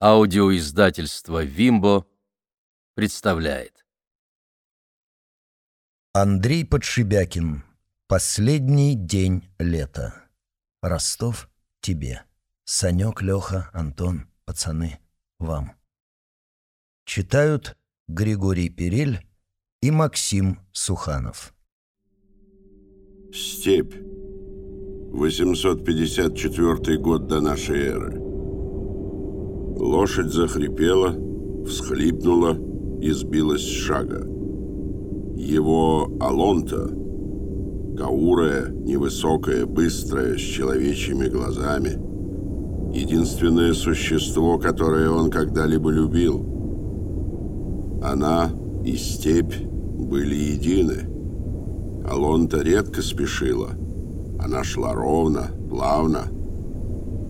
Аудиоиздательство «Вимбо» представляет. Андрей Подшибякин. Последний день лета. Ростов тебе. Санек, Леха, Антон, пацаны, вам. Читают Григорий Перель и Максим Суханов. Степь. 854 год до нашей эры. Лошадь захрипела, всхлипнула и сбилась с шага. Его Алонта, каурая, невысокая, быстрая, с человечьими глазами, единственное существо, которое он когда-либо любил. Она и степь были едины. Алонта редко спешила. Она шла ровно, плавно.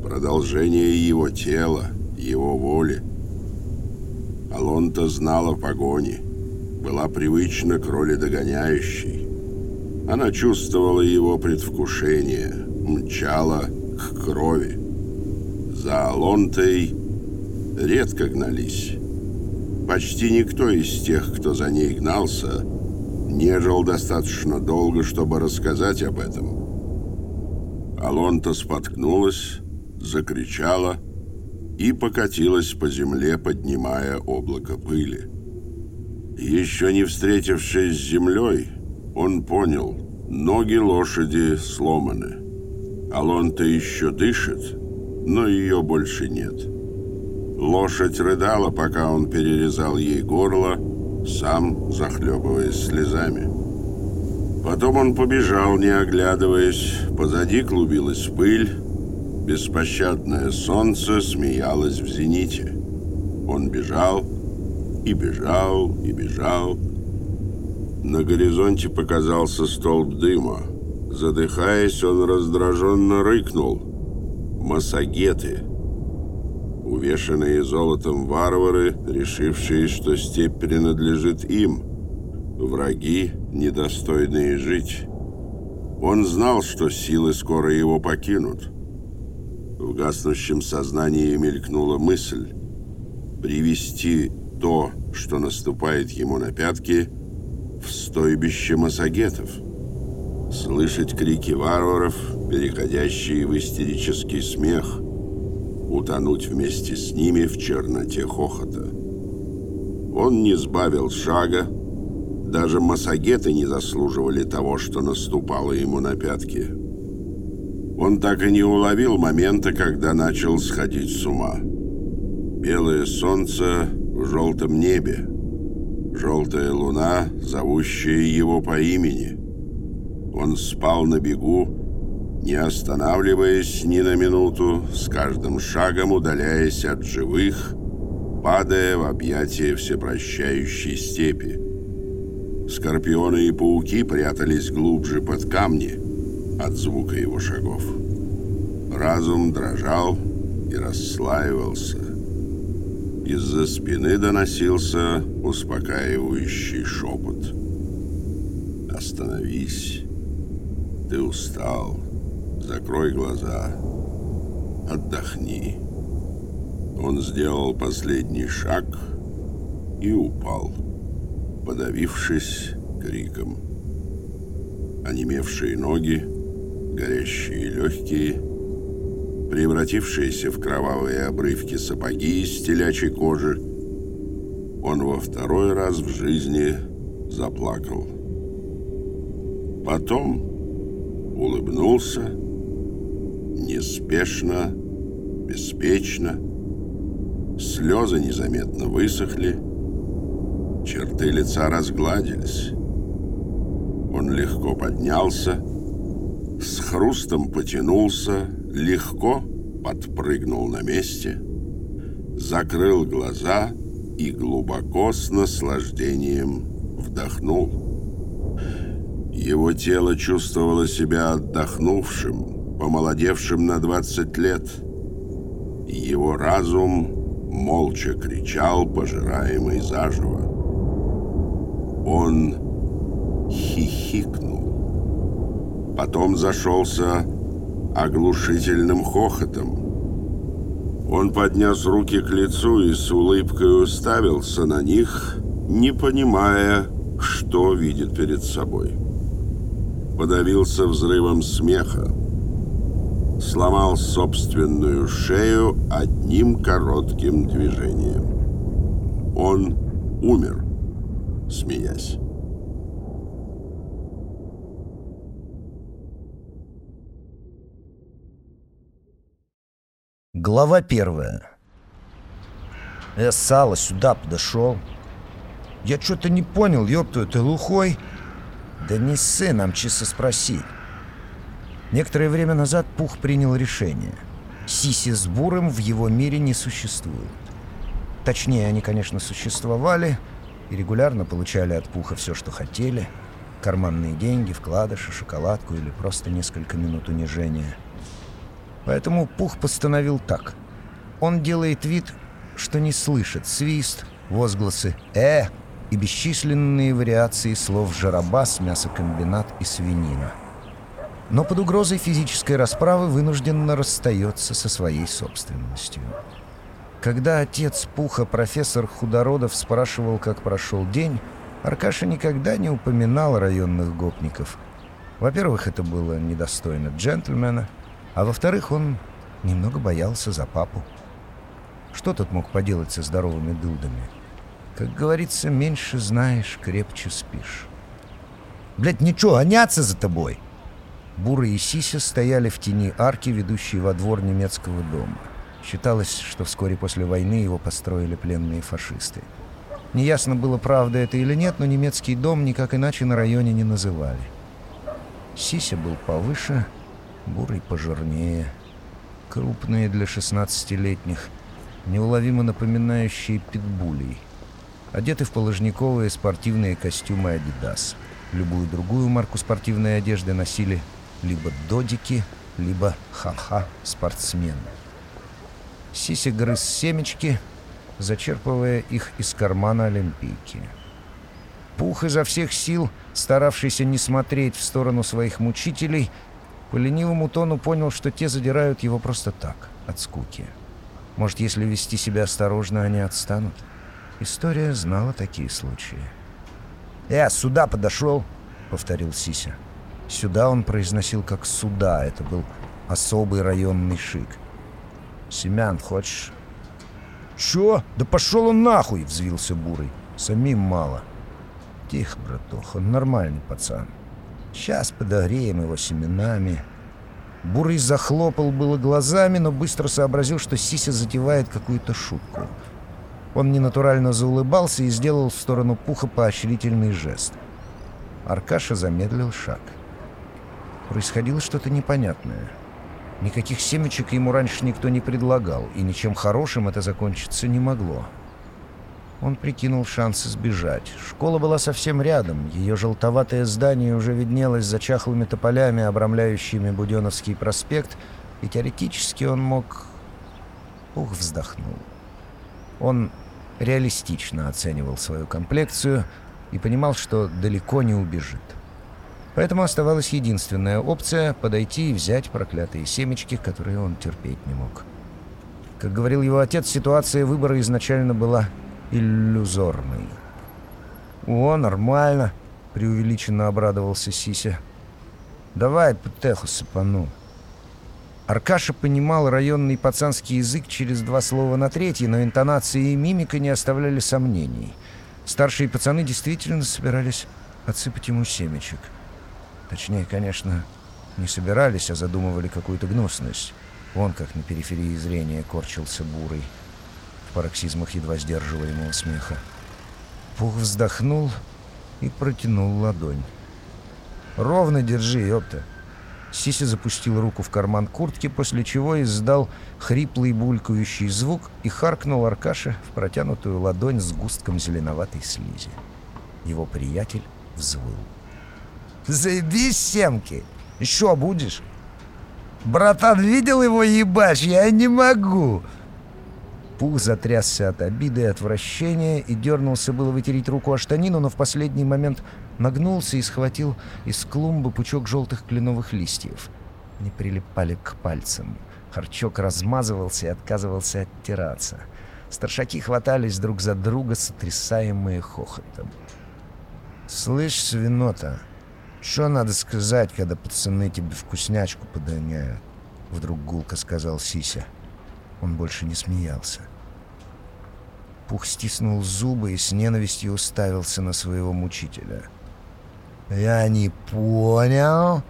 Продолжение его тела — его воли. Алонта знала погони, была привычна к роли догоняющей. Она чувствовала его предвкушение, мчала к крови. За Алонтой редко гнались. Почти никто из тех, кто за ней гнался, не жил достаточно долго, чтобы рассказать об этом. Алонта споткнулась, закричала — и покатилась по земле, поднимая облако пыли. Еще не встретившись с землей, он понял, ноги лошади сломаны. Алонта еще дышит, но ее больше нет. Лошадь рыдала, пока он перерезал ей горло, сам захлебываясь слезами. Потом он побежал, не оглядываясь, позади клубилась пыль, Беспощадное солнце смеялось в зените. Он бежал и бежал и бежал. На горизонте показался столб дыма. Задыхаясь, он раздраженно рыкнул. «Массагеты!» Увешанные золотом варвары, решившие, что степь принадлежит им. Враги, недостойные жить. Он знал, что силы скоро его покинут. В гаснущем сознании мелькнула мысль привести то, что наступает ему на пятки, в стойбище массагетов. Слышать крики варваров, переходящие в истерический смех, утонуть вместе с ними в черноте хохота. Он не сбавил шага, даже массагеты не заслуживали того, что наступало ему на пятки. Он так и не уловил момента, когда начал сходить с ума. Белое солнце в желтом небе, желтая луна, зовущая его по имени. Он спал на бегу, не останавливаясь ни на минуту, с каждым шагом удаляясь от живых, падая в объятия всепрощающей степи. Скорпионы и пауки прятались глубже под камни — от звука его шагов. Разум дрожал и расслаивался. Из-за спины доносился успокаивающий шепот. «Остановись. Ты устал. Закрой глаза. Отдохни». Он сделал последний шаг и упал, подавившись криком. Онемевшие ноги горящие легкие, превратившиеся в кровавые обрывки сапоги из телячьей кожи, он во второй раз в жизни заплакал. Потом улыбнулся, неспешно, беспечно. Слезы незаметно высохли, черты лица разгладились. Он легко поднялся, с хрустом потянулся, легко подпрыгнул на месте, закрыл глаза и глубоко с наслаждением вдохнул. Его тело чувствовало себя отдохнувшим, помолодевшим на 20 лет. Его разум молча кричал, пожираемый заживо. Он хихикнул потом зашелся оглушительным хохотом. Он поднес руки к лицу и с улыбкой уставился на них, не понимая, что видит перед собой. Подавился взрывом смеха. Сломал собственную шею одним коротким движением. Он умер, смеясь. Глава первая. Э, Сало сюда подошел. Я что-то не понял, ёпту, ты глухой? Да не ссы, нам чисто спросить. Некоторое время назад Пух принял решение. Сиси с Буром в его мире не существует. Точнее, они, конечно, существовали и регулярно получали от Пуха все, что хотели. Карманные деньги, вкладыши, шоколадку или просто несколько минут унижения – Поэтому Пух постановил так. Он делает вид, что не слышит свист, возгласы «э» и бесчисленные вариации слов «жарабас», «мясокомбинат» и «свинина». Но под угрозой физической расправы вынужденно расстается со своей собственностью. Когда отец Пуха, профессор Худородов, спрашивал, как прошел день, Аркаша никогда не упоминал районных гопников. Во-первых, это было недостойно джентльмена — а во-вторых, он немного боялся за папу. Что тот мог поделать со здоровыми дылдами? Как говорится, меньше знаешь, крепче спишь. «Блядь, ничего, гоняться за тобой!» Буры и Сися стояли в тени арки, ведущей во двор немецкого дома. Считалось, что вскоре после войны его построили пленные фашисты. Неясно было, правда это или нет, но немецкий дом никак иначе на районе не называли. Сися был повыше, бурый пожирнее, крупные для шестнадцатилетних, неуловимо напоминающие питбулей, одеты в положниковые спортивные костюмы «Адидас». Любую другую марку спортивной одежды носили либо додики, либо ха-ха спортсмены. Сися грыз семечки, зачерпывая их из кармана олимпийки. Пух изо всех сил, старавшийся не смотреть в сторону своих мучителей, по ленивому тону понял, что те задирают его просто так, от скуки. Может, если вести себя осторожно, они отстанут? История знала такие случаи. «Я сюда подошел», — повторил Сися. «Сюда» он произносил как «сюда». Это был особый районный шик. «Семян, хочешь?» «Чё? Да пошел он нахуй!» — взвился Бурый. «Самим мало». «Тихо, братух, он нормальный пацан. Сейчас подогреем его семенами. Бурый захлопал было глазами, но быстро сообразил, что Сися затевает какую-то шутку. Он ненатурально заулыбался и сделал в сторону Пуха поощрительный жест. Аркаша замедлил шаг. Происходило что-то непонятное. Никаких семечек ему раньше никто не предлагал, и ничем хорошим это закончиться не могло. Он прикинул шансы сбежать. Школа была совсем рядом. Ее желтоватое здание уже виднелось за чахлыми тополями, обрамляющими Буденовский проспект, и теоретически он мог... Ух, вздохнул. Он реалистично оценивал свою комплекцию и понимал, что далеко не убежит. Поэтому оставалась единственная опция — подойти и взять проклятые семечки, которые он терпеть не мог. Как говорил его отец, ситуация выбора изначально была иллюзорный. «О, нормально!» — преувеличенно обрадовался Сися. «Давай путеху сыпану». Аркаша понимал районный пацанский язык через два слова на третий, но интонации и мимика не оставляли сомнений. Старшие пацаны действительно собирались отсыпать ему семечек. Точнее, конечно, не собирались, а задумывали какую-то гнусность. Он, как на периферии зрения, корчился бурый пароксизмах едва сдерживаемого смеха. Пух вздохнул и протянул ладонь. «Ровно держи, ёпта!» Сиси запустил руку в карман куртки, после чего издал хриплый булькающий звук и харкнул Аркаша в протянутую ладонь с густком зеленоватой слизи. Его приятель взвыл. «Заебись, Семки! Еще будешь?» «Братан, видел его ебач? Я не могу!» Пух затрясся от обиды и отвращения и дернулся было вытереть руку о штанину, но в последний момент нагнулся и схватил из клумбы пучок желтых кленовых листьев. Не прилипали к пальцам. Харчок размазывался и отказывался оттираться. Старшаки хватались друг за друга, сотрясаемые хохотом. «Слышь, свинота, что надо сказать, когда пацаны тебе вкуснячку подгоняют?» Вдруг гулко сказал Сися. Он больше не смеялся. Пух стиснул зубы и с ненавистью уставился на своего мучителя. «Я не понял!»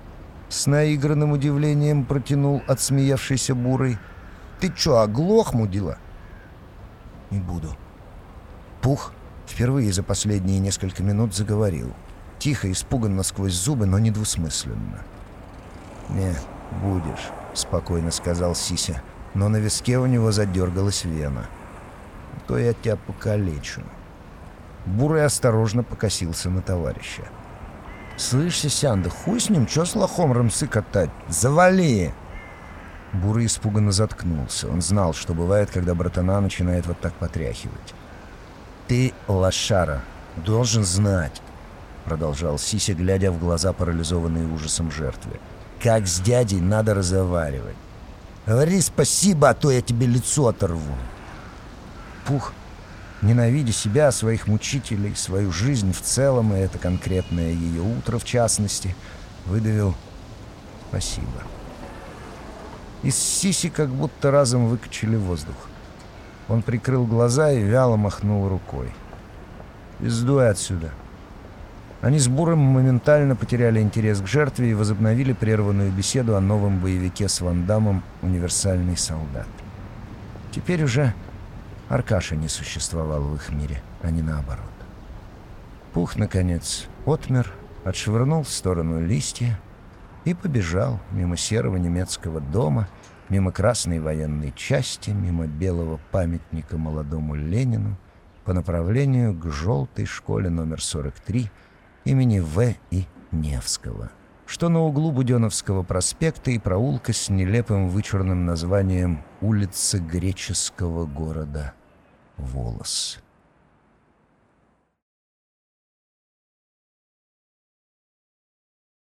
С наигранным удивлением протянул отсмеявшийся Бурый. «Ты чё, оглох, мудила?» «Не буду». Пух впервые за последние несколько минут заговорил. Тихо, испуганно сквозь зубы, но недвусмысленно. «Не, будешь», — спокойно сказал Сися, но на виске у него задергалась вена. «То я тебя покалечу». Бурый осторожно покосился на товарища. «Слышь, Сисянда, хуй с ним, чё с лохом рамсы катать? Завали!» Бурый испуганно заткнулся. Он знал, что бывает, когда братана начинает вот так потряхивать. «Ты, лошара, должен знать», — продолжал Сися, глядя в глаза, парализованные ужасом жертвы. «Как с дядей надо разговаривать. Говори спасибо, а то я тебе лицо оторву». Пух, ненавидя себя, своих мучителей, свою жизнь в целом, и это конкретное ее утро в частности, выдавил «спасибо». Из Сиси как будто разом выкачали воздух. Он прикрыл глаза и вяло махнул рукой. «Пиздуй отсюда!» Они с Буром моментально потеряли интерес к жертве и возобновили прерванную беседу о новом боевике с Вандамом «Универсальный солдат». Теперь уже Аркаша не существовал в их мире, а не наоборот. Пух, наконец, отмер, отшвырнул в сторону листья и побежал мимо серого немецкого дома, мимо красной военной части, мимо белого памятника молодому Ленину по направлению к желтой школе номер 43 имени В. и Невского, что на углу Буденовского проспекта и проулка с нелепым вычурным названием «Улица греческого города Волос».